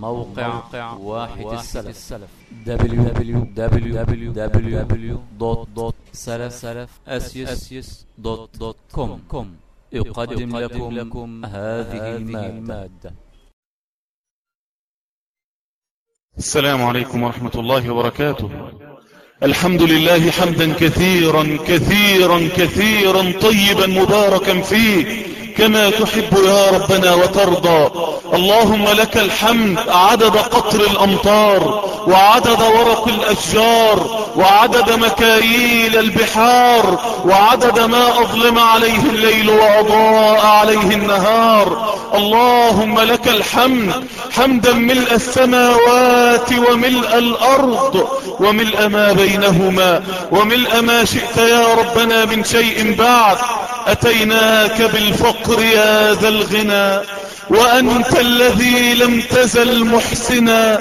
موقع واحد السلف. www.salaf-salaf-asyus.com يقدم لكم هذه المادة. السلام عليكم ورحمة الله وبركاته. الحمد لله حمدا كثيرا كثيرا كثيرا طيبا مباركا فيه. كما تحب يا ربنا وترضى. اللهم لك الحمد عدد قطر الأمطار وعدد ورق الأشجار وعدد مكاييل البحار وعدد ما أظلم عليه الليل وأضاء عليه النهار. اللهم لك الحمد حمدا ملء السماوات وملء الأرض وملء ما بينهما وملء ما شئت يا ربنا من شيء بعد. أتيناك بالفقر يا ذا الغنى وأنت الذي لم تزل محسنا.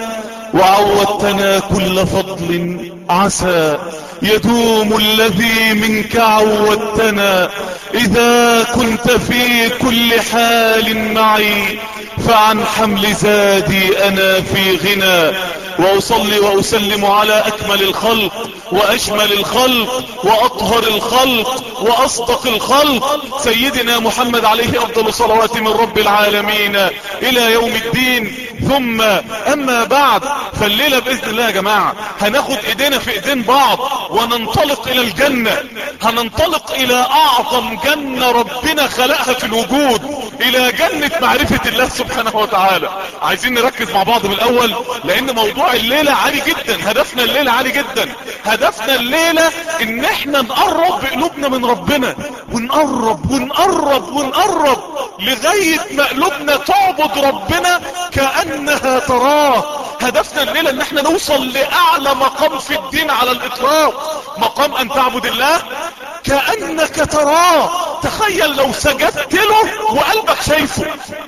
وعودتنا كل فضل عسى يدوم الذي منك عودتنا. إذا كنت في كل حال معي فعن حمل زادي أنا في غنى. وأصلي وأسلم على أكمل الخلق. وأجمل الخلق وأطهر الخلق وأصدق الخلق. سيدنا محمد عليه أفضل صلوات من رب العالمين إلى يوم الدين. ثم أما بعد فالليلة بإذن الله يا جماعة هناخد إيدينا في إيدين بعض وننطلق إلى الجنة. هننطلق إلى أعظم جنة ربنا خلقها في الوجود إلى جنة معرفة الله سبحانه وتعالى. عايزين نركز مع بعض من الأول لأن موضوع الليلة عالي جدا هدفنا الليلة عالي جدا. هدفنا الليلة إن إحنا نقرب بقلوبنا من ربنا. ونقرب ونقرب ونقرب لغاية ما قلوبنا تعبد ربنا كأنها تراه. هدفنا الليلة إن إحنا نوصل لأعلى مقام في الدين على الإطلاق. مقام أن تعبد الله كأنك تراه. تخيل لو سجدت له وقلبك شايفه.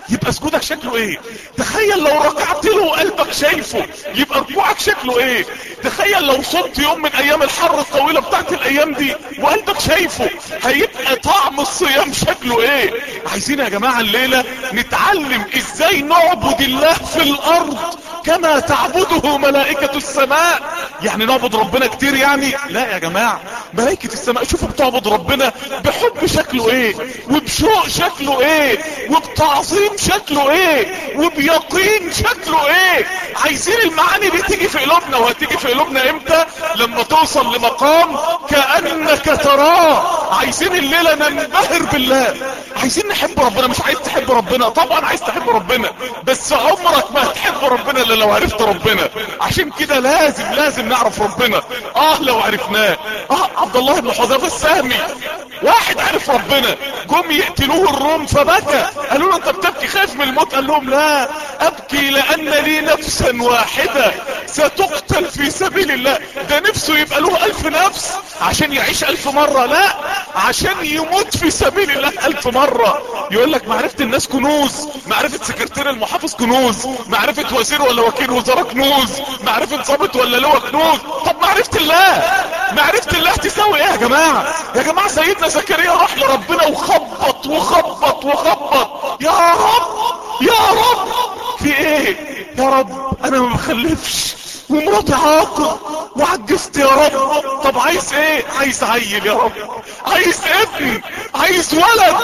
يبقى سجودك شكله إيه؟ تخيل لو ركعت له وقلبك شايفه. يبقى ركوعك شكله إيه؟ تخيل لو صمت يوم من أيام الحر الطويلة بتاعت الأيام دي وقلبك شايفه هيبقى طعم الصيام شكله إيه؟ عايزين يا جماعة الليلة نتعلم إزاي نعبد الله في الأرض. كما تعبده ملائكة السماء. يعني نعبد ربنا كتير يعني؟ لا يا جماعة. ملائكة السماء شوفوا بتعبد ربنا بحب شكله إيه؟ وبشوق شكله إيه؟ وبتعظيم شكله إيه؟ وبيقين شكله إيه؟ عايزين المعاني دي تيجي في قلوبنا وهتيجي في قلوبنا إمتى؟ لما توصل لمقام كأنك تراه. عايزين الليلة ننبهر بالله. عايزين نحب ربنا مش عايز تحب ربنا. طبعا عايز تحب ربنا بس عمرك ما هتحب ربنا لو عرفت ربنا. عشان كده لازم لازم نعرف ربنا. آه لو عرفناه. آه عبد الله بن حذافه السهمي واحد عرف ربنا. جم يقتلوه الروم فبكى قالوا له أنت بتبكي خايف من الموت؟ قال لهم لا. أبكي لأن لي نفسا واحدة. ستقتل في سبيل الله. ده نفسه يبقى له ألف نفس عشان يعيش ألف مرة. لا عشان يموت في سبيل الله ألف مرة. يقول لك معرفة الناس كنوز. معرفة سكرتير المحافظ كنوز. معرفة وزير ولا وكيل وزارة كنوز. معرفة ضابط ولا لواء كنوز؟ طب معرفة الله. معرفة الله تساوي إيه يا جماعة؟ يا جماعة سيدنا زكريا راح لربنا وخبط وخبط وخبط. يا رب! يا رب! في إيه؟ يا رب أنا ما بخلفش. ومراتي عاقر وعجزت يا رب. طب عايز إيه؟ عايز عيل يا رب. عايز ابن. عايز ولد!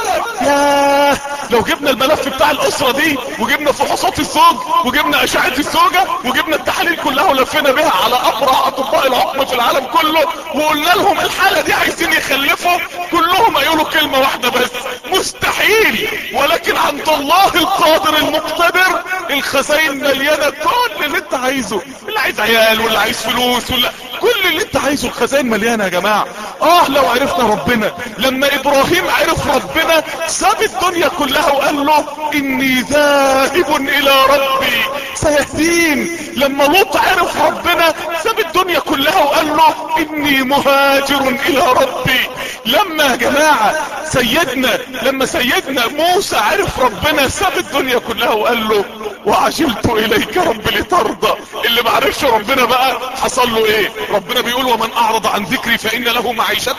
يا لو جبنا الملف بتاع الأسرة دي وجبنا فحوصات الزوج وجبنا اشعة الزوجة وجبنا التحاليل كلها ولفينا بيها على أبرع أطباء العقم في العالم كله وقلنا لهم الحالة دي عايزين يخلفوا كلهم هيقولوا كلمة واحدة بس مستحيل! ولكن عند الله القادر المقتدر الخزاين مليانة كل اللي انت عايزه اللي عايز عيال واللي عايز فلوس ولا كل اللي انت عايزه الخزائن مليانة يا جماعة. آه لو عرفنا ربنا لما إبراهيم عرف ربنا ساب الدنيا كلها وقال له إني ذاهب إلى ربي. سيهدين لما لوط عرف ربنا ساب الدنيا كلها وقال له إني مهاجر إلى ربي. لما يا جماعة سيدنا لما سيدنا موسى عرف ربنا ساب الدنيا كلها وقال له وعجلت إليك رب لترضى. اللي ما عرفش ربنا بقى حصل له إيه؟ ربنا بيقول ومن أعرض عن ذكري فإن له معيشة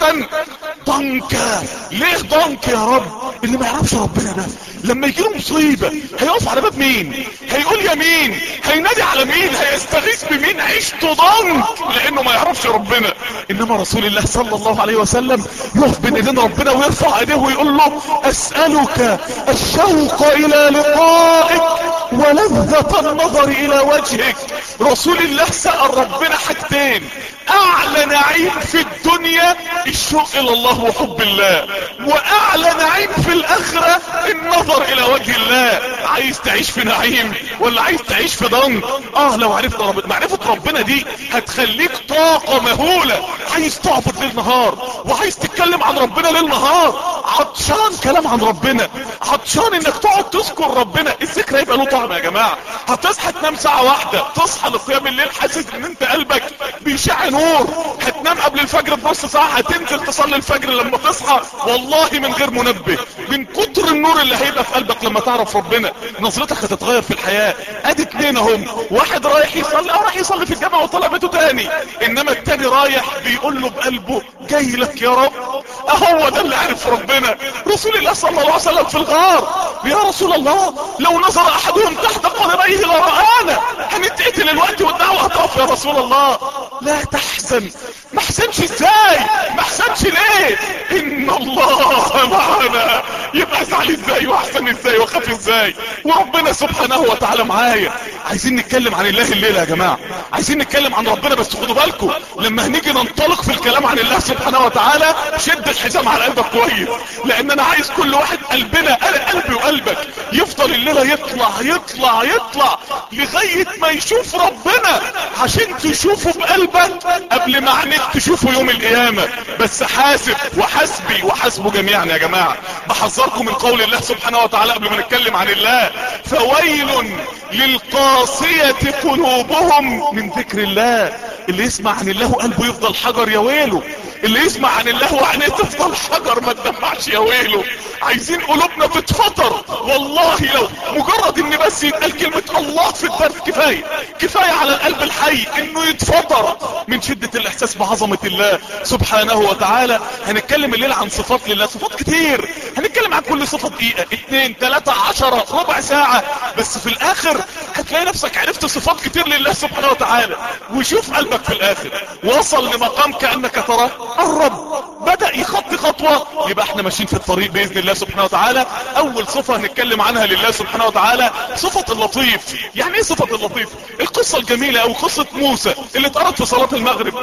ضنكا. ليه ضنك يا رب؟ اللي ما يعرفش ربنا ده. لما يجي له مصيبة هيقف على باب مين؟ هيقول يمين. هينادي على مين؟ هيستغيث بمين؟ عيشته ضنك. لأنه ما يعرفش ربنا. إنما رسول الله صلى الله عليه وسلم يقف بين ايدين ربنا ويرفع ايديه ويقول له أسألك الشوق إلى لقائك ولذة النظر إلى وجهك. رسول الله سأل ربنا حاجتين. اعلى نعيم في الدنيا الشوق إلى الله وحب الله. واعلى نعيم في الآخرة النظر إلى وجه الله. عايز تعيش في نعيم ولا عايز تعيش في ضنك؟ آه لو عرفت ربنا معرفة ربنا دي هتخليك طاقة مهولة. عايز تعبد ليل نهار وعايز تتكلم عن ربنا ليل نهار عطشان كلام عن ربنا. عطشان إنك تقعد تذكر ربنا. الذكر هيبقى له طعم جماعة. هتصحى تنام ساعة واحدة. تصحى لقيام الليل حاسس إن أنت قلبك بيشع نور. هتنام قبل الفجر بنص ساعة هتنزل تصلي الفجر لما تصحى. والله من غير منبه من كتر النور اللي هيبقى في قلبك لما تعرف ربنا. نظرتك هتتغير في الحياة. أدي اتنين أهم. واحد رايح يصلي أو رايح يصلي في الجامعة وطلع بيته تاني. إنما التاني رايح بيقول له بقلبه جاي لك يا رب. أهو ده اللي عرف ربنا. رسول الله صلى الله عليه وسلم في الغار. يا رسول الله لو نظر أحدهم تحت قدميه لرآنا هنتقتل الوقت والدعوة هتقف يا رسول الله. لا تحزن. ما احسنش إزاي؟ ما احسنش ليه؟ إن الله معنا. يبقى أزعل إزاي واحسن إزاي وأخاف إزاي؟ وربنا سبحانه وتعالى معايا. عايزين نتكلم عن الله الليلة يا جماعة. عايزين نتكلم عن ربنا بس خدوا بالكم. لما هنيجي ننطلق في الكلام عن الله سبحانه وتعالى شد الحزام على قلبك كويس. لأن أنا عايز كل واحد قلبنا قلبي وقلبك. يفضل الليلة يطلع يطلع. يطلع لغاية ما يشوف ربنا. عشان تشوفه بقلبك قبل ما عينيك تشوفه يوم القيامة. بس حاسب وحسبي وحسبه جميعا يا جماعة. بحذركم من قول الله سبحانه وتعالى قبل ما نتكلم عن الله. فويل للقاسية قلوبهم من ذكر الله. اللي يسمع عن الله وقلبه يفضل حجر يا ويله. اللي يسمع عن الله وعينيه تفضل حجر ما تدمعش يا ويله. عايزين قلوبنا تتفطر. والله لو مجرد إن بس يتقال كلمة الله في الدرس كفاية. كفاية على القلب الحي إنه يتفطر. من شدة الإحساس بعظمة الله سبحانه وتعالى. هنتكلم الليلة عن صفات لله. صفات كتير. هنتكلم عن كل صفة دقيقة اتنين تلاتة عشرة ربع ساعة. بس في الآخر هتلاقي نفسك عرفت صفات كتير لله سبحانه وتعالى. وشوف قلبك في الآخر. وصل لمقام كأنك تراه الرب. بدأ يخطي خطوة. يبقى إحنا ماشيين في الطريق بإذن الله سبحانه وتعالى. أول صفة هنتكلم عنها لله سبحانه وتعالى. صفة اللطيف. يعني إيه صفة اللطيف؟ القصة الجميلة أو قصة موسى اللي اتقرت في صلاة المغرب.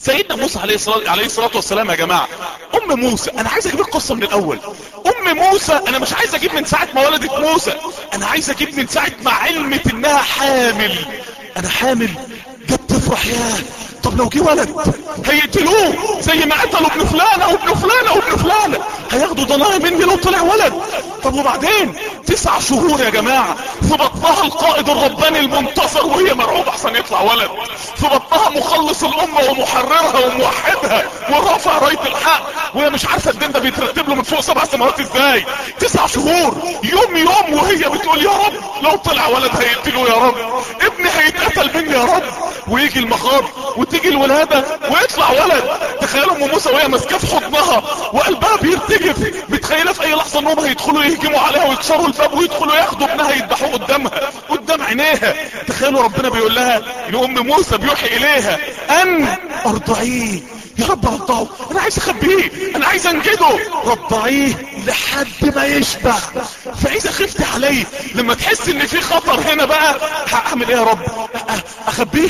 سيدنا موسى عليه الصلاة, عليه الصلاة والسلام يا جماعة أم موسى أنا عايز أجيب القصة من الأول. أم موسى أنا مش عايز أجيب من ساعة ما ولدت موسى أنا عايز أجيب من ساعة ما علمت إنها حامل. أنا حامل جت تفرح ياه طب لو جه ولد هيقتلوه زي ما قتلوا ابن فلانة وابن فلانة وابن فلانة هياخدوا ضنايا مني لو طلع ولد. طب وبعدين؟ تسع شهور يا جماعة. في بطنها القائد الرباني المنتصر وهي مرعوبة احسن يطلع ولد. في بطنها مخلص الأمة ومحررها وموحدها ورافع راية الحق. وهي مش عارفة الدين ده بيترتب له من فوق سبع سماوات إزاي؟ تسع شهور. يوم يوم وهي بتقول يا رب لو طلع ولد هيقتلوه يا رب. ابني هيتقتل مني يا رب. ويجي المخاض وتيجي الولادة ويطلع ولد. تخيلوا أم موسى وهي ماسكاه في حضنها وقلبها بيرتجف متخيلة في أي لحظة انهم هيدخلوا يهجموا عليها ويكسروا الباب ويدخلوا ياخدوا ابنها يذبحوه قدامها قدام عينيها. تخيلوا ربنا بيقول لها لام موسى بيوحي إليها أن أرضعيه. يا رب رضعه أنا عايز أخبيه أنا عايز أنجده. رضعيه لحد ما يشبع. فإذا خفت عليه لما تحس إن في خطر هنا بقى هعمل إيه يا رب؟ أخبيه؟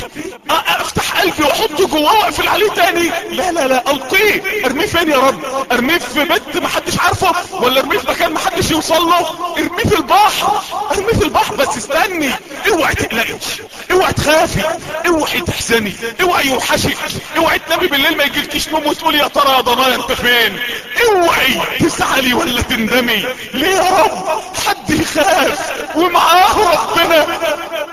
أفتح قلبي واحطه جواه وأقفل عليه تاني. لا لا لا ألقيه. أرميه فين يا رب؟ أرميه في بيت محدش عارفه ولا أرميه في مكان محدش يوصل له؟ أرميه في البحر أرميه في البحر بس استني. اوعي تقلقي اوعي تخافي اوعي تحزني اوعي يوحشك اوعي تنامي بالليل ما يجيلكيش نوم وتقولي يا ترى يا ضنايا انت فين اوعي تزعلي ولا تندمي. ليه يا رب؟ حد يخاف. ومعاه ربنا.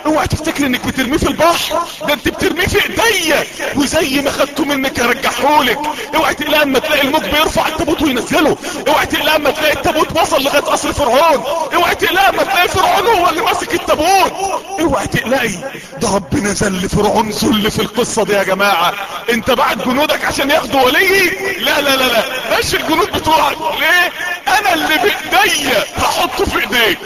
اوعي تفتكري انك بترميه في البحر؟ ده انت بترميه في ايديا. وزي ما خدته منك هرجحهولك اوعي تقلق اما تلاقي الموج بيرفع التابوت وينزله. اوعي تقلق اما تلاقي التابوت وصل لغاية قصر فرعون. اوعي تقلق اما تلاقي فرعون هو اللي ماسك التابوت. اوعي تقلقي. ده ربنا ذل فرعون ذل في القصة دي يا جماعة. انت بعت جنودك عشان ياخدوا ولي؟ لا لا لا لا. ماشي الجنود بتوعك. ليه؟ أنا اللي بايديا. هحطه في ايديك.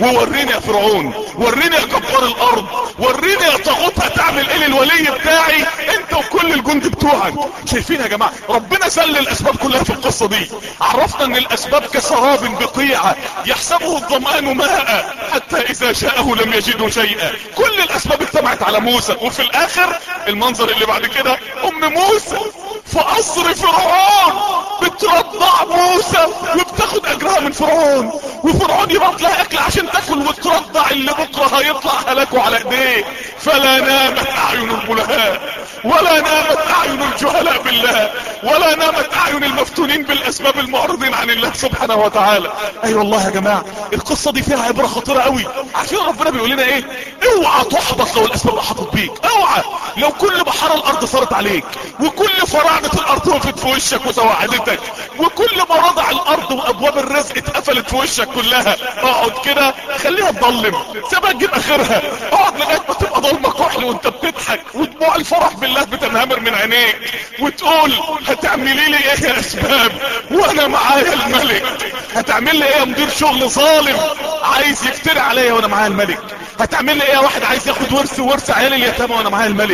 ووريني يا فرعون. وريني يا جبار الأرض وريني يا طاغوت هتعمل إيه للولي بتاعي؟ انت وكل الجند بتوعك. شايفين يا جماعة؟ ربنا سل الأسباب كلها في القصة دي. عرفنا إن الأسباب كسراب بقيعه يحسبه الظمآن ماء حتى إذا شاءه لم يجده شيئا. كل الأسباب اجتمعت على موسى. وفي الآخر المنظر اللي بعد كده أم موسى في قصر فرعون. بترضع موسى وبتاخد أجرها من فرعون. وفرعون يبعت لها أكل عشان تاكل وترضع اللي بكرة هيطلع هلاكه على ايديه فلا نامت أعين البلهاء ولا نامت أعين الجهلاء بالله ولا نامت أعين المفتونين بالأسباب المعرضين عن الله سبحانه وتعالى. أي والله يا جماعة القصة دي فيها عبرة خطيرة قوي عارفين ربنا بيقول لنا إيه؟ اوعى تحبط لو الأسباب احاطت بيك اوعى. لو كل بحار الأرض صارت عليك وكل فراعنه الأرض وقفت في وشك وتوعدتك وكل مراضع الأرض وأبواب الرزق اتقفلت في وشك كلها اقعد كده خليها تضلم سيبها تجيب آخرها اقعد لغاية ما تبقى ضلمه كحل وانت بتضحك ودموع الفرح بالله بتنهمر من عينيك وتقول هتعملي لي إيه يا أسباب؟ وأنا معايا الملك. هتعمل لي إيه يا مدير شغل ظالم؟ عايز يفتري عليا وأنا معايا الملك. هتعمل لي إيه يا واحد عايز ياخد ورث ورث عيال اليتامى وأنا معايا الملك؟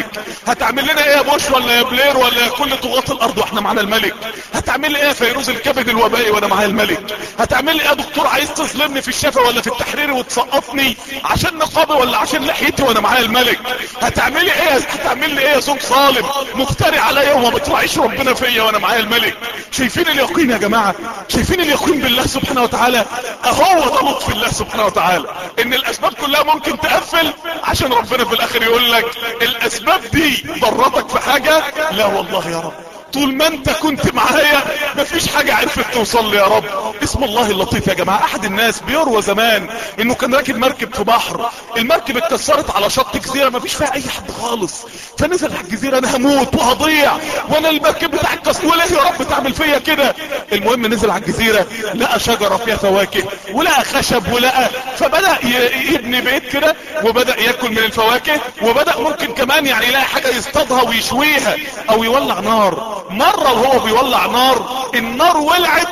هتعمل لنا إيه يا بوش ولا يا بلير ولا يا كل طغاة الأرض وإحنا معانا الملك؟ هتعمل لي إيه يا فيروس الكبد الوبائي وأنا معايا الملك؟ هتعمل لي إيه يا دكتور عايز تظلمني في الشفا ولا في التحرير وتسقطني عشان نقابي ولا عشان لحيتي وأنا معايا الملك؟ هتعمل لي إيه هتعمل لي إيه يا زوج ظالم؟ مفتري عليا وما بتراعيش ربنا فيا وأنا معايا الملك. شايفين اليقين يا جماعة؟ شايفين اليقين بالله سبحانه وتعالى؟ أهو ده لطف الله سبحانه وتعالى. إن الأسباب كلها ممكن تقفل عشان ربنا في الآخر يقول لك الأسباب دي ضرتك في حاجة؟ لا والله يا رب. طول ما انت كنت معايا مفيش حاجة عرفت توصل لي يا رب. اسم الله اللطيف يا جماعة. أحد الناس بيروى زمان إنه كان راكب مركب في بحر. المركب اتكسرت على شط جزيرة مفيش فيها أي حد خالص. فنزل على الجزيرة أنا هموت وهضيع. وأنا المركب بتاع الكسر وليه يا رب تعمل فيا كده. المهم نزل على الجزيرة لقى شجرة فيها فواكه ولقى خشب ولقى فبدأ يبني بيت كده وبدأ ياكل من الفواكه وبدأ ممكن كمان يعني يلاقي حاجة يصطادها ويشويها أو يولع نار. مرة وهو بيولع نار النار ولعت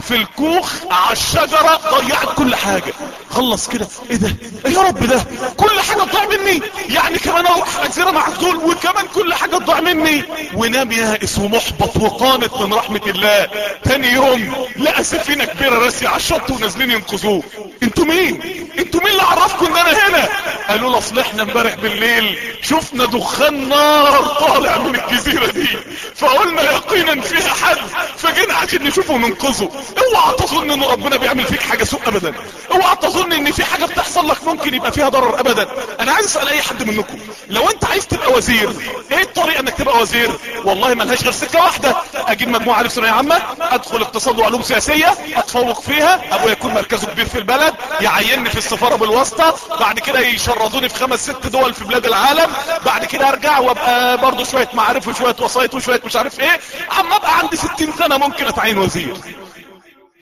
في الكوخ على الشجرة ضيعت كل حاجة. خلص كده. إيه ده؟ إيه يا رب ده؟ كل حاجة تضيع مني. يعني كمان أروح على جزيرة معزول وكمان كل حاجة تضيع مني. ونام يائس ومحبط وقانط من رحمة الله. تاني يوم لقى سفينة كبيرة راسية على الشط ونازلين ينقذوه. أنتوا مين؟ أنتوا مين اللي عرفكم إن أنا هنا؟ قالوا له اصل إحنا امبارح بالليل. شفنا دخان نار طالع من الجزيرة دي. فقلنا يقينا فيها حد. فجينا عشان نشوفه وننقذه. اوعى تظن ان ربنا بيعمل فيك حاجة سوء ابدا. اوعى تظن إن في حاجة بتحصل لك ممكن يبقى فيها ضرر ابدا. أنا عايز أسأل أي حد منكم. لو أنت عايز تبقى وزير إيه الطريقة إنك تبقى وزير؟ والله ملهاش غير سكة واحدة. أجيب مجموعة الف ثانوية عامة أدخل اقتصاد وعلوم سياسية أتفوق فيها. أبويا يكون مركزه كبير في البلد يعيني في السفارة بالواسطة. بعد كده يشردوني في خمس ست دول في بلاد العالم. بعد كده أرجع وأبقى برضه شوية معارف وشوية وسايط وشوية مش عارف إيه. عم أبقى عندي ستين سنة ممكن اتعين وزير.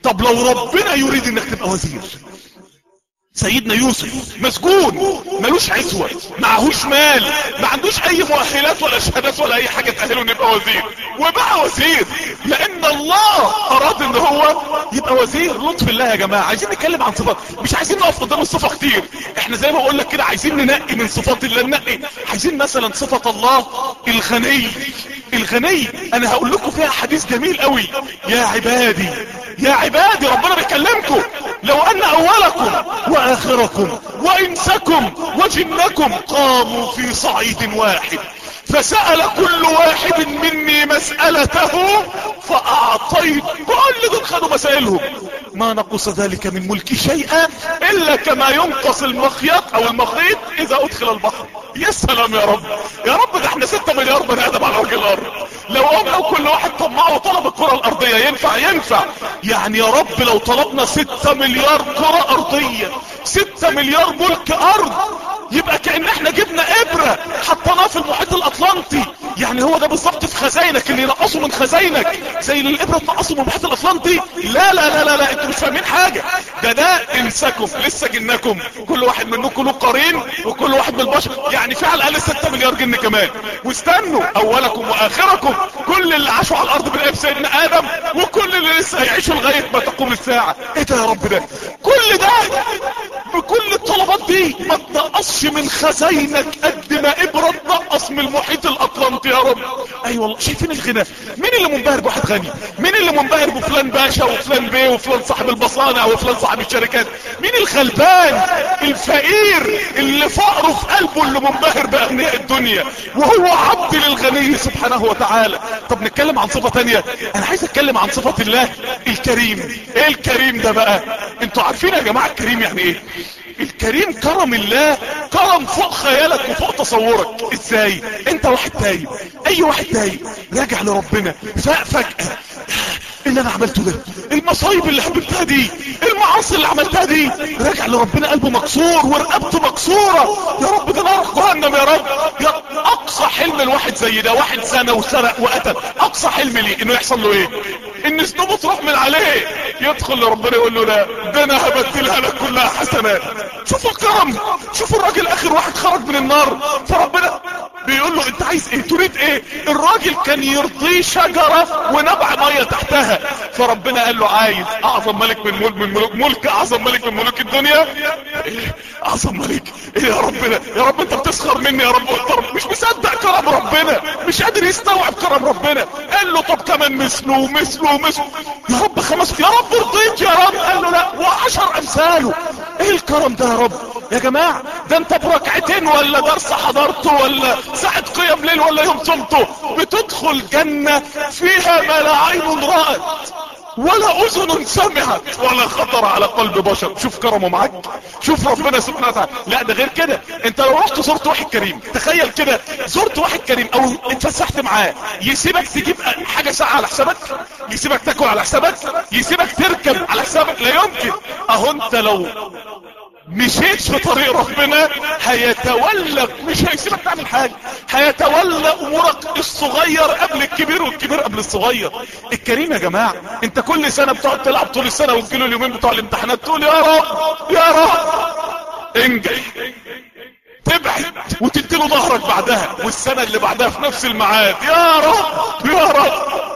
طب لو ربنا يريد إنك تبقى وزير سيدنا يوسف مسجون ملوش عزوة معهوش مال ما عندوش أي مؤهلات ولا شهادات ولا أي حاجة تأهله إنه يبقى وزير. وبقى وزير لأن الله أراد إن هو يبقى وزير. لطف الله يا جماعة عايزين نتكلم عن صفات. مش عايزين نقف قدام الصفة كتير. إحنا زي ما أقول لك كده عايزين ننقي من صفات الله ننقي. عايزين مثلا صفة الله الغني. الغني أنا هقول لكم فيها حديث جميل قوي. يا عبادي يا عبادي ربنا بيكلمكم. لو أن أولكم وآخركم وإنسكم وجنكم قاموا في صعيد واحد فسأل كل واحد مني مسألته فأعطيت كل دول خدوا مسائلهم. ما نقص ذلك من ملكي شيئا إلا كما ينقص المخيط أو المخيط إذا أدخل البحر. يا سلام يا رب. يا رب ده إحنا ستة مليار بني آدم على وجه الأرض. لو قام كل واحد طمعه وطلب الكرة الأرضية ينفع؟ ينفع. يعني يا رب لو طلبنا ستة مليار كرة أرضية ستة مليار ملك أرض يبقى كأن إحنا جبنا إبرة حطيناها في المحيط الأطلنطي. يعني هو ده بالظبط في خزاينك اللي ينقصوا من خزاينك. زي اللي الإبرة تنقصوا من المحيط الأطلنطي. لا لا لا لا, لا. أنتوا مش فاهمين حاجة. ده ده انساكم لسه جنكم كل واحد منكم له قرين وكل واحد من البشر. يعني في على الاقل 6 مليار جن كمان. واستنوا أولكم وآخركم. كل اللي عاشوا على الأرض أيام سيدنا آدم وكل اللي لسه هيعيشوا لغاية ما تقوم الساعة. إيه ده يا رب ده؟ كل دي ما تنقصش من خزاينك قد ما إبرة تنقص من المحيط الأطلنطي يا رب. أي والله شايفين الغنى مين اللي منبهر بواحد غني؟ مين اللي منبهر بفلان باشا وفلان بيه وفلان صاحب المصانع وفلان صاحب الشركات؟ مين الغلبان؟ الفقير اللي فقره في قلبه اللي منبهر بأغنياء الدنيا. وهو عبد للغني سبحانه وتعالى. طب نتكلم عن صفة تانية. أنا عايز أتكلم عن صفة الله الكريم. إيه الكريم ده بقى؟ أنتوا عارفين يا جماعة الكريم يعني إيه؟ الكريم كرم الله كرم فوق خيالك وفوق تصورك. إزاي؟ أنت واحد تايب. أي واحد تايب. راجع لربنا. فجأة اللي أنا عملته ده. المصايب اللي عملتها دي. المعاصي اللي عملتها دي. راجع لربنا قلبه مكسور ورقبته مكسورة. يا رب ده نار جهنم يا رب. يا أقصى حلم الواحد زي ده. واحد زنى وسرق وقتل. أقصى حلم ليه؟ إنه يحصل له إيه؟ إن تروح من عليه. يدخل لربنا يقول له لا ده أنا هبدلها لك كلها حسنات شوفوا الكرم. شوفوا الراجل اخر واحد خرج من النار. فربنا بيقول له أنت عايز إيه؟ تريد إيه؟ الراجل كان يرضيه شجرة ونبع مية تحتها. فربنا قال له عايز أعظم ملك من ملك من ملوك ملك أعظم ملك من ملوك الدنيا؟ إيه؟ أعظم ملك. إيه يا ربنا؟ يا رب أنت بتسخر مني يا رب. رب مش مصدق كرم ربنا مش قادر يستوعب كرم ربنا. قال له طب كمان مثله ومثله ومثله يا رب خمس يا رب رضيت يا رب. قال له لا وعشر أمثاله. إيه الكرم ده يا رب؟ يا جماعة ده أنت بركعتين ولا درس حضرته ولا ساعة قيام ليل ولا يوم صمته؟ بتدخل جنة فيها ما لا عين رأت ولا أذن سمعت. ولا خطر على قلب بشر. شوف كرمه معاك. شوف ربنا سبحانه وتعالى. لا ده غير كده. انت لو رحت زرت واحد كريم تخيل كده. زرت واحد كريم أو اتفسحت معاه يسيبك تجيب حاجة ساعة على حسابك؟ يسيبك تاكل على حسابك؟ يسيبك تركب على حسابك؟ لا يمكن. أهو انت لو مشيت في طريق ربنا هيتولى مش هيسيبك تعمل حاجة هيتولى أمورك الصغير قبل الكبير والكبير قبل الصغير. الكريم يا جماعة انت كل سنة بتقعد تلعب طول السنة وتجيله اليومين بتوع الامتحانات تقول يا رب يا رب. انجح. تبعد وتديله ظهرك بعدها والسنة اللي بعدها في نفس الميعاد. يا رب يا رب.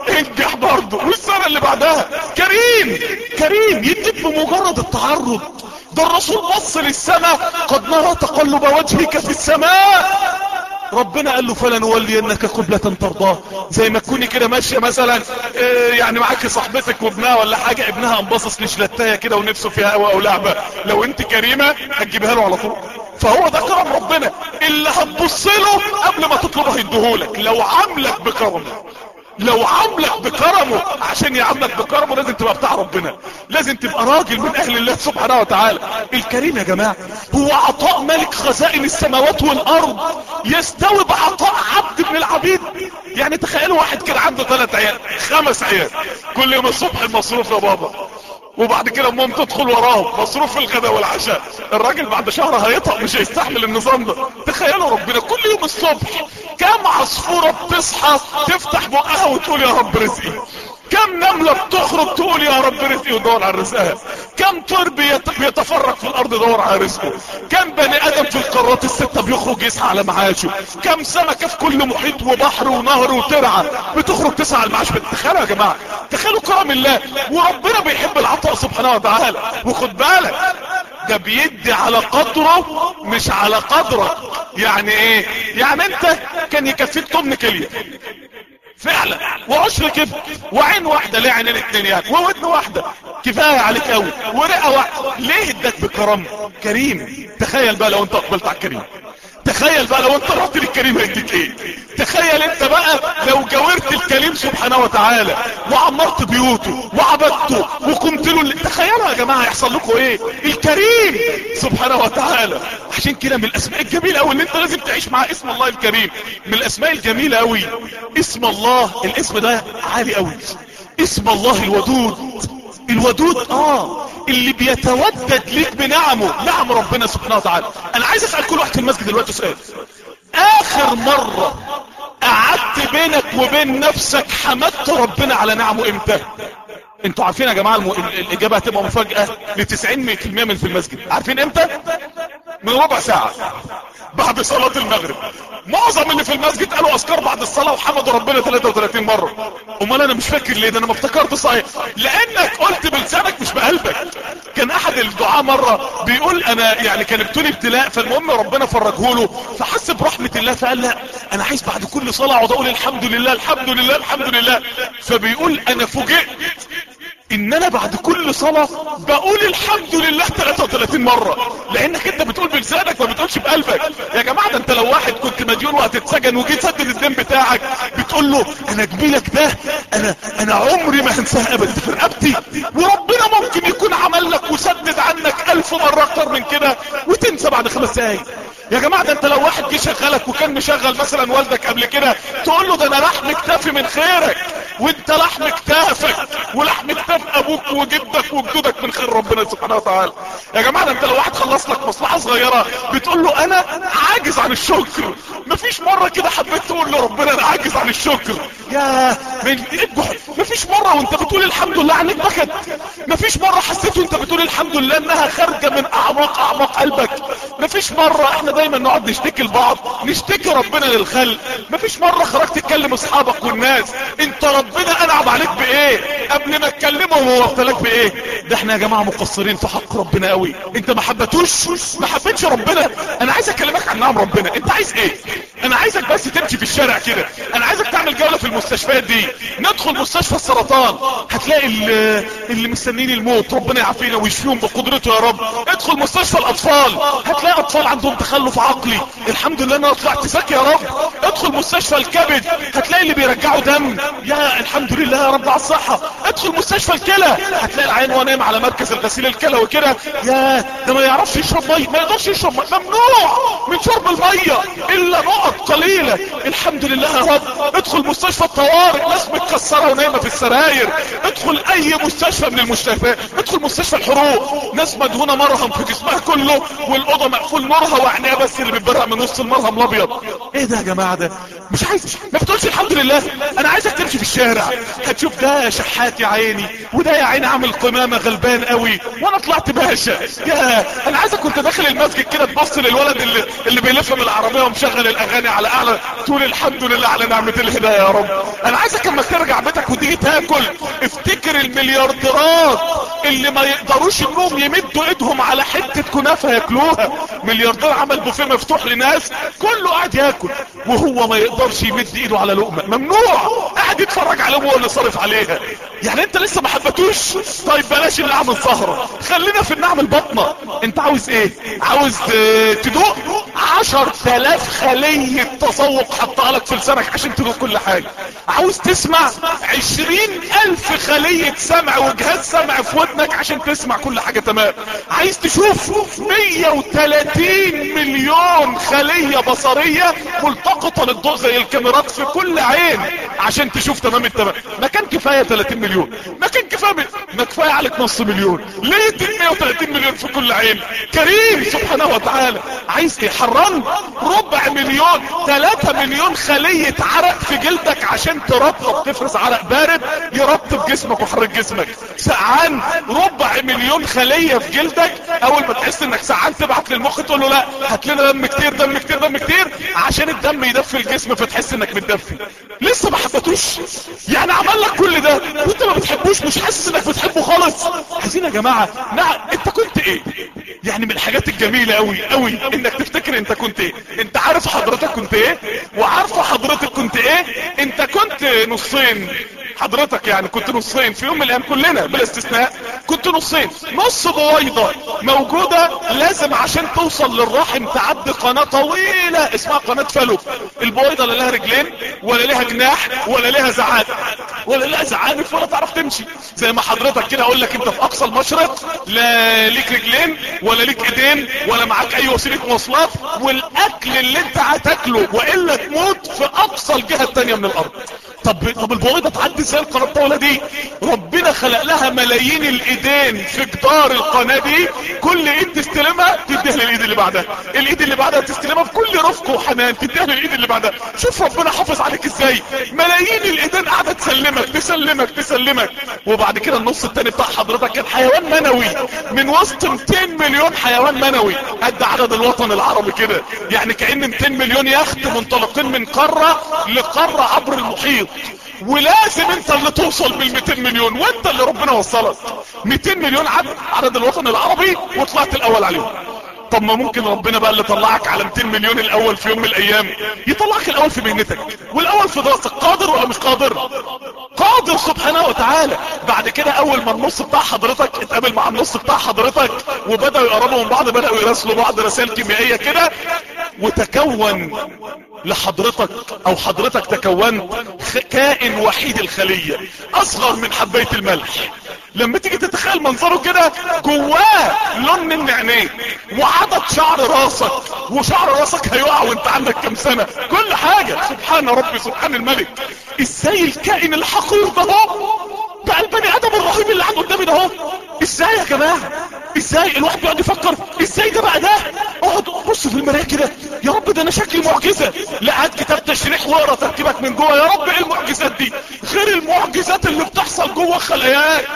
انجح برضه والسنة اللي بعدها. كريم كريم يديك بمجرد التعرض. ده الرسول بص للسماء قد نرى تقلب وجهك في السماء. ربنا قال له فلنولينك قبلة ترضاه زي ما تكوني كده ماشية مثلا آه يعني معاكي صاحبتك وابنها ولا حاجة ابنها انبصص لشلتاية كده ونفسه فيها هوا أو لعبة. لو أنت كريمة هتجيبها له على طول. فهو ده كرم ربنا. اللي هتبص له قبل ما تطلبه هيديهولك لو عاملك بكرمه. لو عاملك بكرمه عشان يعاملك بكرمه لازم تبقى بتاع ربنا. لازم تبقى راجل من أهل الله سبحانه وتعالى. الكريم يا جماعة هو عطاء ملك خزائن السماوات والأرض. يستوي بعطاء عبد من العبيد. يعني تخيلوا واحد كان عنده ثلاث عيال خمس عيال. كل يوم الصبح المصروف يا بابا. وبعد كده امهم تدخل وراهم مصروف الغداء والعشاء. الراجل بعد شهر هيطق مش هيستحمل النظام ده. تخيلوا ربنا كل يوم الصبح كم عصفورة بتصحى تفتح بقها وتقول يا رب رزقي. كم نملة بتخرج تقول يا رب رزقي ودور على رزقها؟ كم طير بيت... بيتفرق في الأرض يدور على رزقه؟ كم بني آدم في القارات الستة بيخرج يسعى على معاشه؟ كم سمكة في كل محيط وبحر ونهر وترعة بتخرج تسعى على المعاش تخيلوا يا جماعة تخيلوا كرم الله وربنا بيحب العطاء سبحانه وتعالى. وخد بالك ده بيدي على قدره مش على قدرك. يعني إيه؟ يعني أنت كان يكفيك طن كلية. فعلا. وعشر كبد وعين واحدة ليه عينين اتنين يعني وودن واحدة. كفاية عليك قوي ورئة واحدة. ليه اداك بكرم كريم؟ تخيل بقى لو انت أقبلت على الكريم. تخيل بقى لو انت رحت للكريم هيديك إيه؟ تخيل انت بقى لو جاورت الكريم سبحانه وتعالى وعمرت بيوته وعبدته وقمت له تخيلوا يا جماعة يحصل لكم إيه؟ الكريم سبحانه وتعالى. عشان كده من الأسماء الجميلة قوي اللي انت لازم تعيش مع اسم الله الكريم. من الأسماء الجميلة قوي اسم الله. الاسم ده عالي قوي اسم الله الودود. الودود آه اللي بيتودد ليك بنعمه. نعم ربنا سبحانه وتعالى. أنا عايز أسأل كل واحد في المسجد دلوقتي سؤال. آخر مرة قعدت بينك وبين نفسك حمدت ربنا على نعمه إمتى؟ أنتوا عارفين يا جماعة الم... الإجابة هتبقى مفاجأة ل 90% من في المسجد. عارفين إمتى؟ من ربع ساعة. بعد صلاة المغرب. معظم اللي في المسجد قالوا أذكار بعد الصلاة وحمدوا ربنا 33 مرة. أمال أنا مش فاكر ليه ده أنا ما افتكرت صحيح. لأنك قلت بلسانك مش بقلبك. كان أحد الدعاء مرة بيقول أنا يعني كان ابتلي ابتلاء فالمهم ربنا فرجه له فحس برحمة الله فقال لا أنا عايز بعد كل صلاة أقعد أقول الحمد لله الحمد لله الحمد لله. فبيقول أنا فوجئت إن أنا بعد كل صلاة بقول الحمد لله 33 مرة. لأنك أنت بتقول بلسانك ما بتقولش بقلبك. يا جماعة ده أنت لو واحد كنت مديون وهتتسجن وجيت سدد الدين بتاعك بتقول له أنا جميلك ده أنا أنا عمري ما هنساه ابدا في رقبتي. وربنا ممكن يكون عمل لك وسدد عنك ألف مرة أكتر من كده وتنسى بعد خمس دقايق. يا جماعة ده انت لو واحد جه شغلك وكان مشغل مثلا والدك قبل كده تقول له ده أنا لحم كتافي من خيرك وانت لحم كتافك ولحم كتاف أبوك وجدك وجدودك من خير ربنا سبحانه وتعالى. يا جماعة ده انت لو واحد خلص لك مصلحة صغيرة بتقول له أنا عاجز عن الشكر. مفيش مرة كده حبيت تقول له ربنا أنا عاجز عن الشكر. يا من مفيش مرة وأنت بتقول الحمد لله عنك بكت مفيش مرة حسيت وأنت بتقول الحمد لله إنها خارجة من أعماق أعماق قلبك. مفيش مرة إحنا دايما نقعد نشتكي لبعض نشتكي ربنا للخلق. مفيش مرة خرجت تكلم أصحابك والناس. أنت ربنا أنعم عليك بإيه؟ قبل ما تكلمه هو ابتلاك بإيه؟ ده إحنا يا جماعة مقصرين في حق ربنا قوي. أنت ما حبتوش ما حبيتش ربنا؟ أنا عايز أكلمك عن نعم ربنا. انت عايز إيه؟ أنا عايزك بس تمشي في الشارع كده. أنا عايزك تعمل جولة في المستشفيات دي. ندخل مستشفى السرطان. هتلاقي اللي, مستنين الموت. ربنا يعافينا ويشفيهم بقدرته يا رب. ادخل مستشفى الأطفال. هتلاقي أطفال عندهم تخلف عقلي. الحمد لله أنا طلعت ذكي يا رب. ادخل مستشفى الكبد. هتلاقي اللي بيرجعوا دم. يا الحمد لله يا رب على الصحة. ادخل مستشفى الكلى. هتلاقي العين وهو نايم على مركز الغسيل الكلى وكده يا ده ما يعرفش يشرب مية. ما يقدرش يشرب مية. ممنوع. من شرب الميه إلا نقط قليلة. الحمد لله يا رب. ادخل مستشفى الطوارئ. ناس متكسرة ونايمة في السراير. ادخل أي مستشفى من المستشفيات. ادخل مستشفى الحروق ناس مدهونة مرهم في جسمها كله والأوضة مقفول نورها وعينيها بس اللي بتبرق من نص المرهم الأبيض. إيه ده يا جماعة ده؟ مش عايز ما بتقولش الحمد لله؟ أنا عايزك تمشي في الشارع. هتشوف ده شحات يا عيني. وده يا عيني عامل قمامة غلبان قوي. وأنا طلعت باشا. يا أنا عايزك كنت داخل المسجد كده تبص للولد اللي, اللي بيلف بالعربية ومشغل الأغاني على أعلى تقول الحمد لله على نعمة الهداية يا رب. أنا عايزك لما ترجع بيتك وتيجي تاكل افتكر المليارديرات اللي ما يقدروش إنهم يمدوا إيدهم على حتة كنافة ياكلوها. ملياردير عمل بوفيه مفتوح لناس كله قاعد ياكل وهو ما يقدرش يمد إيده على لقمة. ممنوع! قاعد يتفرج عليهم وهو اللي صارف عليها. يعني أنت لسه ما حبتوش طيب بلاش النعم الظهرة خلينا في النعم البطنة أنت عاوز إيه؟ عاوز آه تدوق؟ عشر تلاف خلية تسوق حطها لك في لسانك عشان تدوق كل حاجة. عاوز تسمع عشرين ألف خلية سمع وجهاز سمع في ودنك عشان تسمع كل حاجة تمام. عايز تشوف مية وتلاتين مليون خلية بصرية ملتقطة للضوء زي الكاميرات في كل عين عشان تشوف تمام التمام. ما كان كفاية 30 مليون. ما كان كفاية ما كفاية عليك نص مليون. ليه دي 130 مليون في كل عين؟ كريم سبحانه وتعالى. عايز حران ربع مليون 3 مليون خلية عرق في جلدك عشان ترطب. تفرز عرق بارد يرطب جسمك وحرك جسمك. سقعان ربع مليون خلية في جلدك. أول ما تحس إنك سقعان تبعت للمخ تقول له لا هات لنا دم كتير. دم كتير دم كتير. عشان الدم يدفي الجسم فتحس إنك متدفي. لسه ما حبتوش يعني عمل لك كل ده وأنت ما بتحبوش مش حاسس إنك بتحبه خالص. عايزين يا جماعة نعم أنت كنت إيه؟ يعني من الحاجات الجميلة قوي قوي إنك تفتكر أنت كنت إيه؟ أنت عارف حضرتك كنت إيه؟ وعارفة حضرتك كنت إيه؟ أنت كنت نصين. حضرتك يعني كنت نصين في يوم من الأيام كلنا بلا استثناء. كنت نصين. نص بويضة موجودة لازم عشان توصل للرحم تعدي قناة طويلة اسمها قناة فلو البويضة لا لها رجلين ولا لها جناح ولا لها زعانف ولا لها زعانف ولا تعرف تمشي. زي ما حضرتك كده أقول لك أنت في أقصى المشرق لا ليك رجلين ولا ليك ايدين ولا معاك اي وسيلة مواصلات والأكل اللي انت هتاكله وإلا تموت في أقصى الجهة التانية من الأرض. طب طب البويضه تعدي إزاي القناه الطاوله دي؟ ربنا خلق لها ملايين الإيدين في جدار القناة دي. كل إيد تستلمها تديها للإيد اللي بعدها. الإيد اللي بعدها تستلمها بكل رفق وحنان تديها للإيد اللي بعدها. شوف ربنا حافظ عليك إزاي. ملايين الإيدين قاعدة تسلمك تسلمك تسلمك. وبعد كده النص التاني بتاع حضرتك كان حيوان منوي. من وسط 200 مليون حيوان منوي. قد عدد الوطن العربي كده. يعني كأن 200 مليون يخت منطلقين من قارة لقارة عبر المحيط. ولازم انت اللي توصل بال 200 مليون وانت اللي ربنا وصلك. 200 مليون عدد عدد الوطن العربي وطلعت الأول عليهم. طب ما ممكن ربنا بقى اللي طلعك على 200 مليون الأول في يوم من الأيام يطلعك الأول في مهنتك والأول في دراستك قادر ولا مش قادر؟ قادر سبحانه وتعالى. بعد كده أول ما النص بتاع حضرتك اتقابل مع النص بتاع حضرتك وبدأوا يقربوا من بعض بدأوا يرسلوا بعض رسائل كيميائية كده وتكون لحضرتك أو حضرتك تكونت كائن وحيد الخلية أصغر من حباية الملح. لما تيجي تتخيل منظره كده جواه لون من عينيك وعدد شعر راسك وشعر راسك هيقع وانت عندك كام سنة. كل حاجة. سبحان ربي سبحان الملك. إزاي الكائن الحقير ده هو؟ بقى البني آدم الرهيب اللي عنده قدامي ده اهو إزاي يا جماعة؟ إزاي الواحد بيقعد يفكر؟ إزاي ده بقى ده اقعد بص في المراية كده. يا رب ده أنا شكلي معجزه لا هات كتاب تشريح واقرا تركيبك من جوه. يا رب إيه المعجزات دي؟ غير المعجزات اللي بتحصل جوه خلاياك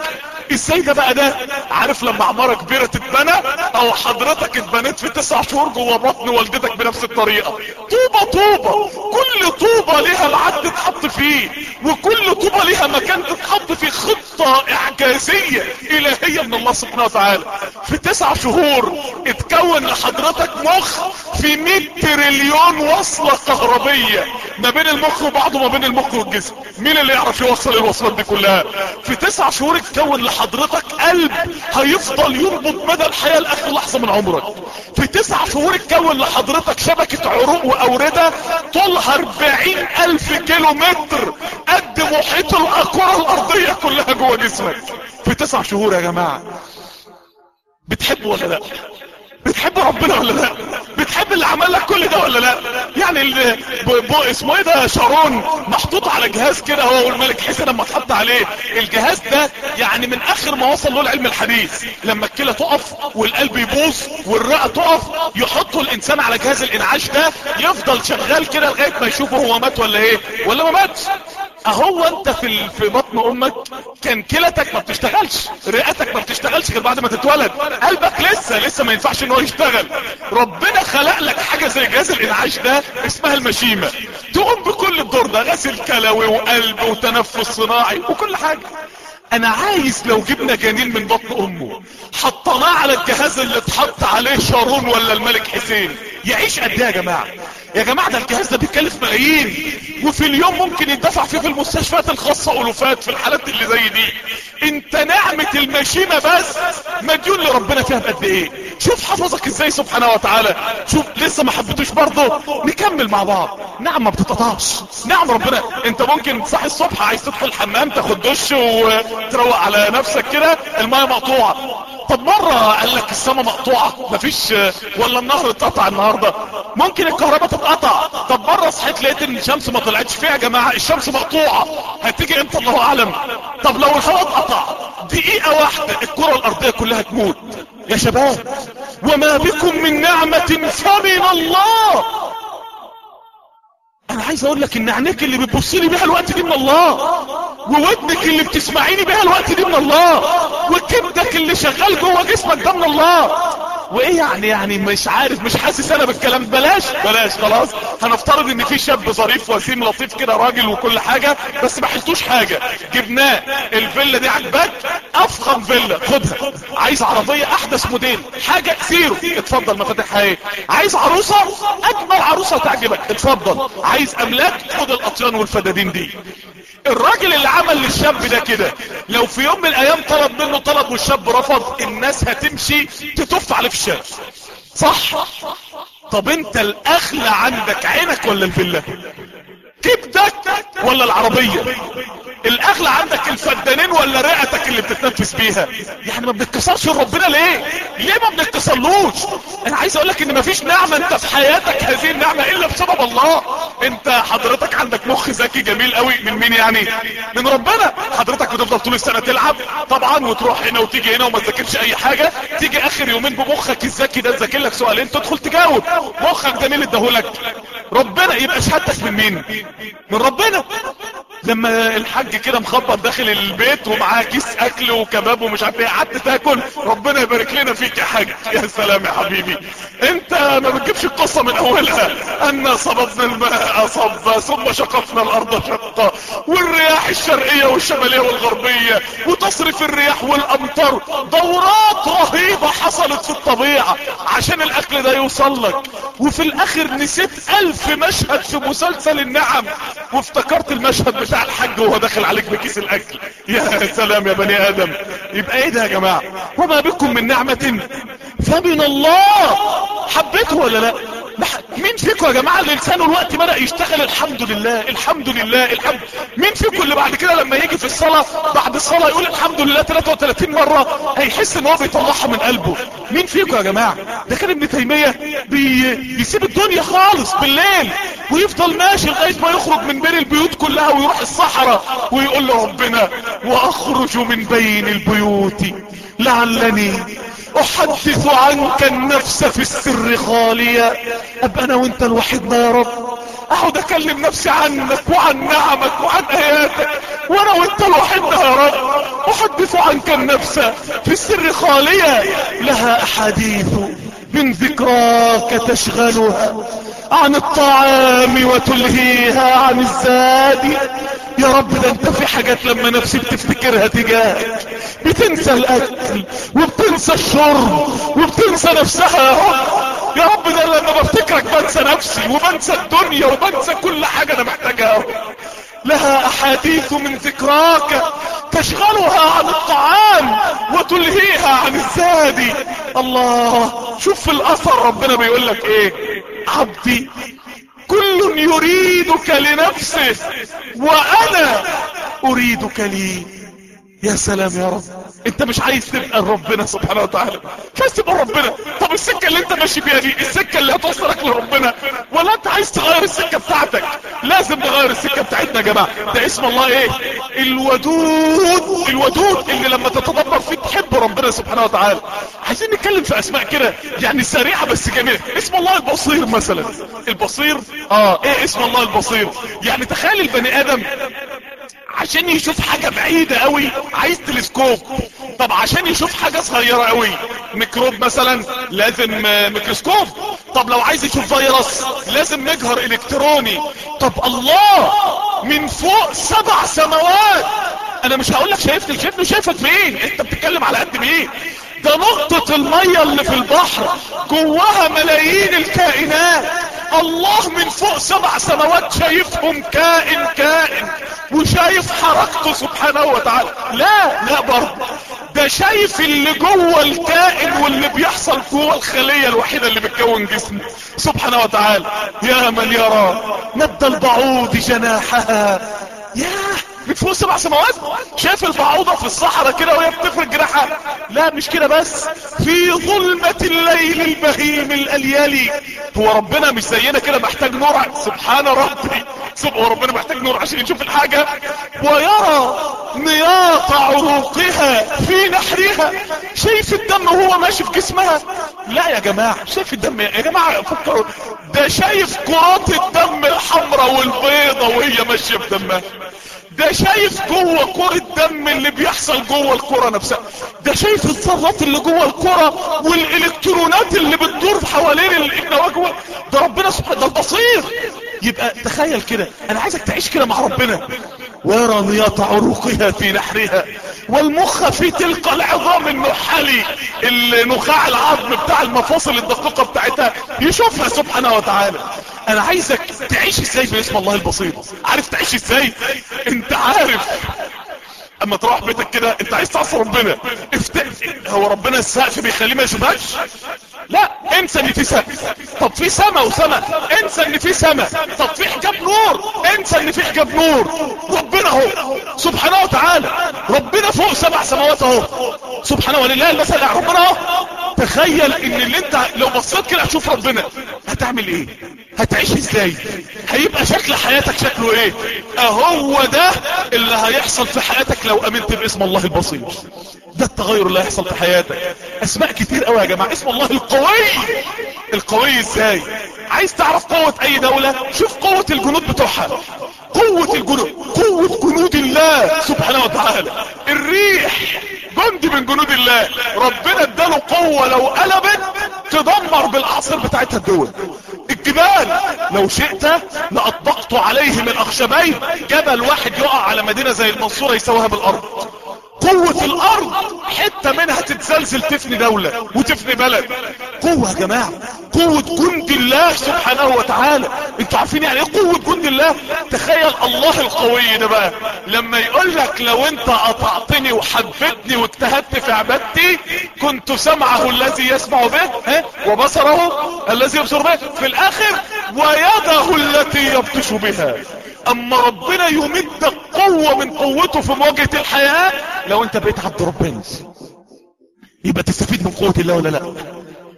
ده بقى ده عارف لما عمارة كبيرة تتبنى أو حضرتك اتبنيت في تسع شهور جوه بطن والدتك بنفس الطريقة. طوبة طوبة. كل طوبة ليها العد تتحط فيه وكل طوبة ليها مكان تتحط فيه خطة إعجازية إلهية من الله سبحانه وتعالى. في تسع شهور اتكون لحضرتك مخ في 100 تريليون وصلة كهربية ما بين المخ وبعضه ما بين المخ والجسم. مين اللي يعرف يوصل الوصلات دي كلها؟ في تسع شهور اتكون لحضرتك قلب هيفضل يربط مدى الحياة لآخر لحظة من عمرك. في تسع شهور اتكون لحضرتك شبكة عروق وأوردة طولها 40 ألف كيلو متر قد محيط الكرة الأرضية كلها جوه جسمك. في تسع شهور يا جماعة بتحب ولا لا؟ بتحب ربنا ولا لا؟ بتحب اللي عمل لك كل ده ولا لا؟ يعني اللي اسمه إيه ده؟ شارون محطوط على جهاز كده هو والملك حسن لما اتحط عليه الجهاز ده يعني من آخر ما وصل له العلم الحديث. لما الكلى تقف والقلب يبوظ والرئة تقف يحطوا الإنسان على جهاز الإنعاش ده يفضل شغال كده لغاية ما يشوفه هو مات ولا إيه؟ ولا ما ماتش. أهو أنت في في بطن أمك. كان كلتك ما بتشتغلش. رئتك ما بتشتغلش غير بعد ما تتولد. قلبك لسه لسه ما ينفعش ان هو يشتغل. ربنا خلق لك حاجة زي جهاز الإنعاش ده اسمها المشيمة. تقوم بكل الدور ده غسل كلوي وقلب وتنفس صناعي وكل حاجة. أنا عايز لو جبنا جنين من بطن أمه حطناه على الجهاز اللي اتحط عليه شارون ولا الملك حسين. يعيش قد إيه يا جماعة؟ يا جماعة ده الجهاز ده بيتكلف ملايين. وفي اليوم ممكن يدفع فيه في المستشفيات الخاصة الوفات في الحالات اللي زي دي. انت نعمة المشيمه بس مديون لربنا فيها بقد إيه؟ شوف حفظك إزاي سبحانه وتعالى. شوف لسه ما حبيتوش برضه؟ نكمل مع بعض. نعم ما بتتقطعش. نعم ربنا. انت ممكن صاحي الصبح عايز تدخل الحمام تاخد دش وتروق على نفسك كده المايه مقطوعة. طب مرة قال لك السماء مقطوعة. مفيش ولا النهر اتقطع النهاردة. ممكن الكهرباء تتقطع. طب مرة صحيت لقيت إن الشمس ما طلعتش فيها يا جماعة. الشمس مقطوعة. هتيجي إمتى؟ الله أعلم. طب لو الهواء اتقطع دقيقة واحدة الكرة الأرضية كلها تموت. يا شباب وما بكم من نعمة فمن الله. أنا عايز أقول لك إن عينيك اللي بتبصيلي بيها الوقت دي من الله وودنك اللي بتسمعيني بيها الوقت دي من الله وكبدك اللي شغال جوه جسمك ده من الله. وإيه يعني يعني مش عارف مش حاسس أنا بالكلام بلاش بلاش خلاص. هنفترض إن في شاب ظريف وسيم لطيف كده راجل وكل حاجة بس ما حلتوش حاجة. جبناه الفيلا دي عجباك؟ أفخم فيلا. خدها. عايز عربية أحدث موديل. حاجة زيرو. اتفضل مفاتيحها إيه عايز عروسة؟ أجمل عروسة تعجبك. اتفضل. عايز أملاك؟ خد الأطيان والفدادين دي. الراجل اللي عمل للشاب ده كده لو في يوم من الأيام طلب منه طلب والشاب رفض الناس هتمشي تتف عليه في الشارع. صح؟ طب انت الاغلى عندك عينك ولا الفيلا؟ كبدك ولا العربية؟ الأغلى عندك الفدانين ولا رئتك اللي بتتنفس بيها؟ يعني ما بنتكسرش ربنا ليه؟ ليه ما بنتصلوش؟ أنا عايز أقول لك إن مفيش نعمة أنت في حياتك هذه النعمة إلا بسبب الله. أنت حضرتك عندك مخ ذكي جميل قوي. من مين يعني؟ من ربنا. حضرتك بتفضل طول السنة تلعب طبعا وتروح هنا وتيجي هنا وما تذاكرش أي حاجة. تيجي آخر يومين بمخك الذكي ده تذاكر لك سؤالين تدخل تجاوب. مخك مين اداهولك؟ ربنا. يبقى شهادتك من مين؟ من ربنا. لما الحاج كده مخبط داخل البيت ومعاه كيس أكل وكباب ومش عارف إيه قعدت تاكل ربنا يبارك لنا فيك يا حاج. يا سلام يا حبيبي. أنت ما بتجيبش القصة من أولها. ان صببنا الماء صبا ثم شققنا الأرض شقا. والرياح الشرقية والشمالية والغربية وتصرف الرياح والأمطار. دورات رهيبة حصلت في الطبيعة عشان الأكل ده يوصل لك. وفي الآخر نسيت ألف مشهد في مسلسل النعم. وافتكرت المشهد بتاع الحج وهو داخل عليك بكيس الأكل. يا سلام يا بني آدم. يبقى إيه ده يا جماعة؟ وما بكم من نعمة؟ فمن الله. حبيته ولا لا؟ مين فيكم يا جماعة اللي لسانه الوقت بدأ يشتغل؟ الحمد لله الحمد لله الحمد مين فيكم اللي بعد كده لما يجي في الصلاة بعد الصلاة يقول الحمد لله 33 مرة هيحس إن هو بيطلعها من قلبه؟ مين فيكم يا جماعة؟ ده كان ابن تيمية بي... بيسيب الدنيا خالص بالليل ويفضل ماشي لغاية ما يخرج من بين البيوت كلها ويروح الصحراء ويقول لربنا وأخرج من بين البيوت لعلني أحدث عنك النفس في السر خاليا ابقى أنا وإنت لوحدنا يا رب. أقعد أكلم نفسي عنك وعن نعمك وعن آياتك. وأنا وإنت لوحدنا يا رب. أحدث عنك النفس في السر خاليا لها أحاديث من ذكراك تشغلها عن الطعام وتلهيها عن الزاد. يا رب ده أنت في حاجات لما نفسي بتفتكرها تجاهك. بتنسى الأكل وبتنسى الشرب وبتنسى نفسها. يا رب يا رب ده لما بفتكرك بنسى نفسي وبنسى الدنيا وبنسى كل حاجة أنا محتاجها. لها أحاديث من ذكراك تشغلها عن الطعام وتلهيها عن الزاد. الله شوف الأثر ربنا بيقول لك إيه؟ عبدي كل يريدك لنفسه وأنا أريدك لي. يا سلام يا رب. انت مش عايز تبقى ربنا سبحانه وتعالى. مش عايز تبقى ربنا. طب السكة اللي انت ماشي فيها دي السكة اللي هتوصلك لربنا. ولا انت عايز تغير السكة بتاعتك. لازم نغير السكة بتاعتنا يا جماعة. ده اسم الله إيه؟ الودود. الودود اللي لما تتدبر فيه تحب ربنا سبحانه وتعالى. عايزين نتكلم في أسماء كده يعني سريعة بس جميلة. اسم الله البصير مثلا. البصير؟ آه إيه اسم الله البصير؟ يعني تخيل البني آدم عشان يشوف حاجة بعيدة قوي عايز تلسكوب. طب عشان يشوف حاجة صغيرة قوي. ميكروب مثلا لازم ميكروسكوب. طب لو عايز يشوف فيروس لازم مجهر إلكتروني. طب الله من فوق سبع سماوات. أنا مش هقول لك شايفني شايفني شايفك فين أنت بتتكلم على قد مين. ده نقطة المية اللي في البحر جواها ملايين الكائنات. الله من فوق سبع سماوات شايفهم كائن كائن. وشايف حركته سبحانه وتعالى. لا لا برضه. ده شايف اللي جوه الكائن واللي بيحصل جوه الخلية الوحيدة اللي بتكون جسمه. سبحانه وتعالى. يا من يرى مد البعوض جناحها. ياه فوق سبع سماوات. شايف البعوضة في الصحراء كده وهي بتفرق جناحها. لا مش كده بس. في ظلمة الليل البهيم الأليالي. هو ربنا مش زينا كده محتاج نور سبحان ربي. هو ربنا محتاج نور عشان يشوف الحاجة. ويرى نياط عروقها في نحرها. شايف الدم وهو ماشي في جسمها. لا يا جماعة شايف الدم. يا جماعة فكروا. ده شايف كرات الدم الحمراء والبيضة وهي ماشية بدمها ده شايف جوه كرة الدم اللي بيحصل جوه الكرة نفسها. ده شايف الذرات اللي جوه الكرة والإلكترونات اللي بتدور حوالين النواة جوه ده ربنا سبحانه ده البصير. يبقى تخيل كده. أنا عايزك تعيش كده مع ربنا. نياط عروقها في نحرها. والمخ في تلك العظام النحلي النخاع العظم بتاع المفاصل الدقيقة بتاعتها. يشوفها سبحانه وتعالى. أنا عايزك تعيش إزاي باسم الله البسيط؟ عارف تعيش إزاي؟ أنت عارف. أما تروح بيتك كده أنت عايز تعصي ربنا. افت... هو ربنا السقف بيخليه ما يشوفكش؟ لا انسى ان في سماء طب في سماء وسماء انسى ان في سماء طب في حجاب نور. انسى ان في حجاب نور. ربنا اهو سبحانه وتعالى. ربنا فوق سبع سماوات اهو. سبحانه ولله المثل ربنا اهو. تخيل ان اللي انت لو بصيت كده هتشوف ربنا. هتعمل إيه؟ هتعيش إزاي؟ هيبقى شكل حياتك شكله إيه؟ اهو ده اللي هيحصل في حياتك لو آمنت باسم الله البصير. ده التغير اللي هيحصل في حياتك. أسماء كتير قوي يا جماعة. اسم الله القوي. القوي إزاي؟ عايز تعرف قوة أي دولة؟ شوف قوة الجنود بتوعها. قوة الجنود. قوة جنود الله سبحانه وتعالى. الريح جندي من جنود الله. ربنا اداله قوة لو قلبت تدمر بالاعصار بتاعتها الدول. الجبال لو شئت لأطبقت عليه من اخشبين جبل واحد يقع على مدينة زي المنصورة يسويها بالأرض. قوة الأرض. حتة منها تتزلزل تفني دولة وتفني بلد. قوة يا جماعة قوة جند الله سبحانه وتعالى. أنتوا عارفين يعني إيه قوة جند الله؟ تخيل الله القوي ده بقى. لما يقول لك لو انت قطعتني وحبتني واجتهدت في عبادتي كنت سمعه الذي يسمع به ها؟ وبصره الذي يبصر به في الآخر ويده التي يبطش بها. أما ربنا يمدك قوة من قوته في مواجهة الحياة لو انت بقيت عبد ربنا يبقى تستفيد من قوة الله ولا لا؟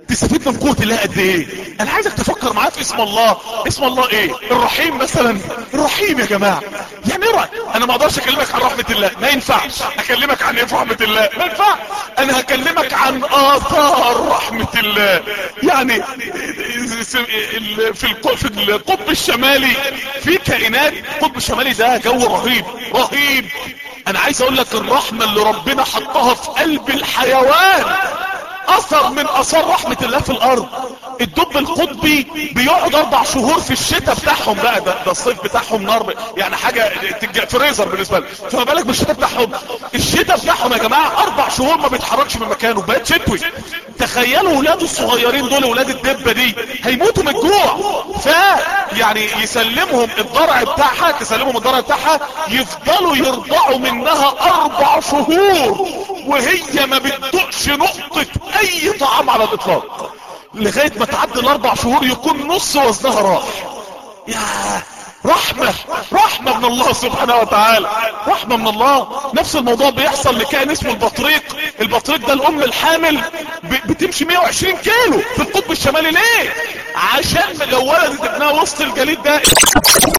تستفيد من قوة الله قد إيه؟ أنا عايزك تفكر معايا في اسم الله. اسم الله إيه؟ الرحيم مثلا. الرحيم يا جماعة. يعني إيه أنا ما أقدرش أكلمك عن رحمة الله. ما ينفعش. أكلمك عن إيه في رحمة الله؟ ما ينفعش. أنا هكلمك عن آثار رحمة الله. يعني في في القطب الشمالي في كائنات. القطب الشمالي ده جو رهيب. رهيب. أنا عايز أقول لك الرحمة اللي ربنا حطها في قلب الحيوان أثر من أثار رحمة الله في الأرض. الدب القطبي بيقعد أربع شهور في الشتاء بتاعهم بقى ده, ده الصيف بتاعهم نار يعني حاجة فريزر بالنسبة لي فما بالك بالشتاء بتاعهم؟ الشتاء بتاعهم يا جماعة أربع شهور ما بيتحركش من مكانه بقت شتوي. تخيلوا ولاده الصغيرين دول ولاد الدبة دي هيموتوا من الجوع. ف يعني يسلمهم الضرع بتاعها تسلمهم الضرع بتاعها يفضلوا يرضعوا منها أربع شهور. وهي ما بتدقش نقطة أي طعام على الإطلاق. لغاية ما تعدي الأربع شهور يكون نص وزنها راح يا رحمة رحمة من الله سبحانه وتعالى. رحمة من الله. نفس الموضوع بيحصل لكائن اسمه البطريق. البطريق ده الأم الحامل بتمشي 120 كيلو في القطب الشمالي. ليه؟ عشان لو ولدت ابنها وسط الجليد ده.